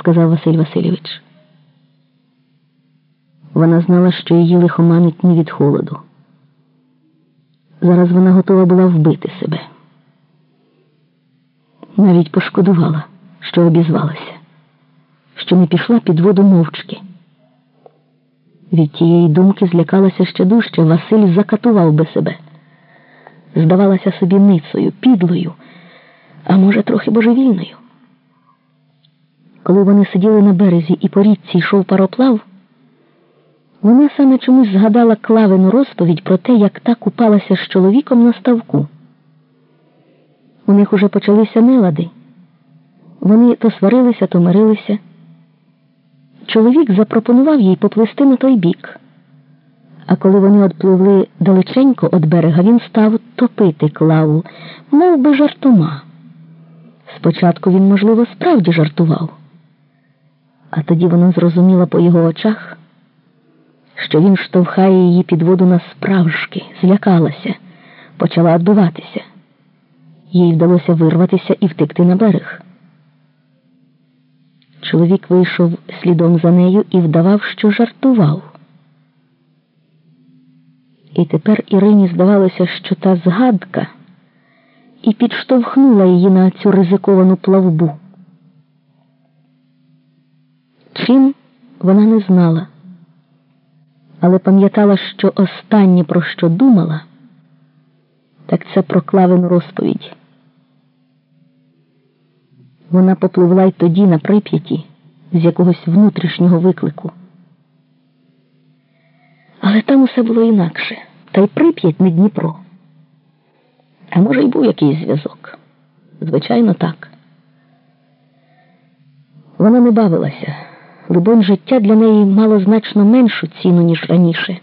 сказав Василь Васильович. Вона знала, що її лихоманить не від холоду. Зараз вона готова була вбити себе. Навіть пошкодувала, що обізвалася, що не пішла під воду мовчки. Від тієї думки злякалася ще дужче, Василь закатував би себе. Здавалася собі ницею, підлою, а може, трохи божевільною. Коли вони сиділи на березі і по річці йшов пароплав, вона саме чомусь згадала клавину розповідь про те, як та купалася з чоловіком на ставку. У них уже почалися нелади. Вони то сварилися, то мирилися. Чоловік запропонував їй поплисти на той бік. А коли вони отпливли далеченько від берега, він став топити клаву, мов би жартома. Спочатку він, можливо, справді жартував, а тоді вона зрозуміла по його очах, що він штовхає її під воду на справжки, злякалася, почала відбиватися. Їй вдалося вирватися і втекти на берег. Чоловік вийшов слідом за нею і вдавав, що жартував. І тепер Ірині здавалося, що та згадка і підштовхнула її на цю ризиковану плавбу. Чим вона не знала, але пам'ятала, що останнє, про що думала, так це про клавину розповідь. Вона попливла й тоді на прип'яті з якогось внутрішнього виклику. Але там усе було інакше, та й прип'ять не Дніпро. А може, й був якийсь зв'язок. Звичайно, так. Вона не бавилася, либонь, життя для неї мало значно меншу ціну, ніж раніше.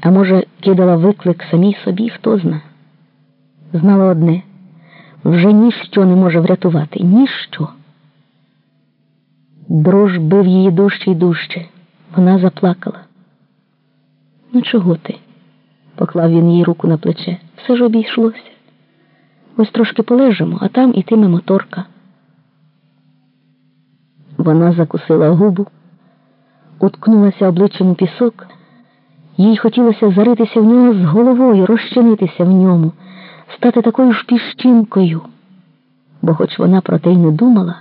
А може, кидала виклик самій собі, хто зна. Знала одне вже ніщо не може врятувати, ніщо. Дрож бив її дужче й дужче. Вона заплакала. Ну, чого ти? поклав він їй руку на плече. Все ж обійшлося. Ось трошки полежимо, а там ітиме моторка. Вона закусила губу, уткнулася обличчям у пісок, їй хотілося заритися в нього з головою, розчинитися в ньому, стати такою ж піщинкою, бо, хоч вона про те й не думала,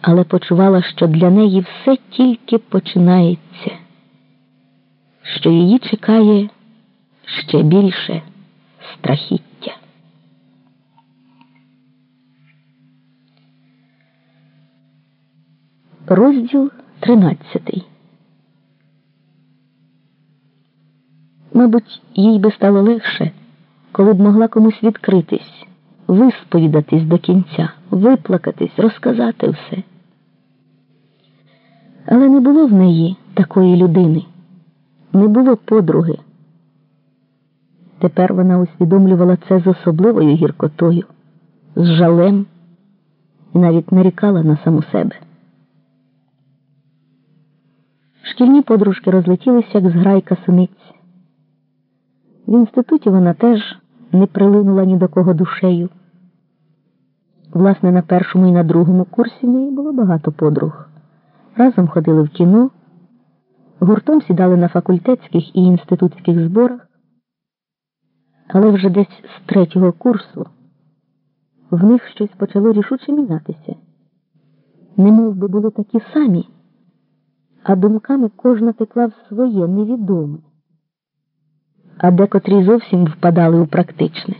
але почувала, що для неї все тільки починається, що її чекає ще більше страхіття. Розділ тринадцятий. Мабуть, їй би стало легше, коли б могла комусь відкритись, висповідатись до кінця, виплакатись, розказати все. Але не було в неї такої людини, не було подруги. Тепер вона усвідомлювала це з особливою гіркотою, з жалем і навіть нарікала на саму себе. Шкільні подружки розлетілися, як зграйка синиць. В інституті вона теж не прилинула ні до кого душею. Власне, на першому і на другому курсі в неї було багато подруг. Разом ходили в кіно, гуртом сідали на факультетських і інститутських зборах, але вже десь з третього курсу в них щось почало рішуче мінятися. Немов би були такі самі, а думками кожна текла в своє невідоме. А декотрі зовсім впадали у практичне.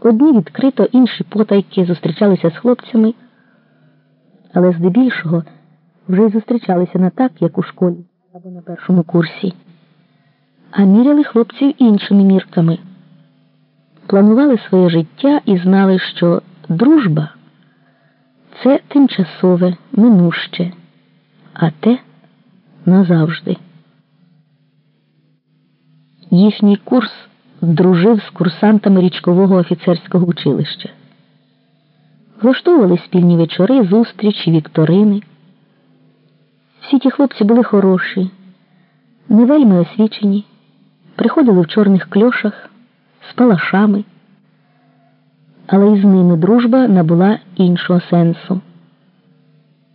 Одні відкрито, інші потайки зустрічалися з хлопцями, але здебільшого вже й зустрічалися не так, як у школі або на першому курсі, а міряли хлопців іншими мірками, планували своє життя і знали, що дружба це тимчасове, минуще, а те назавжди. Їхній курс дружив з курсантами річкового офіцерського училища. Влаштовували спільні вечори, зустрічі, вікторини. Всі ті хлопці були хороші, не вельми освічені, приходили в чорних кльошах з палашами. але й з ними дружба набула іншого сенсу.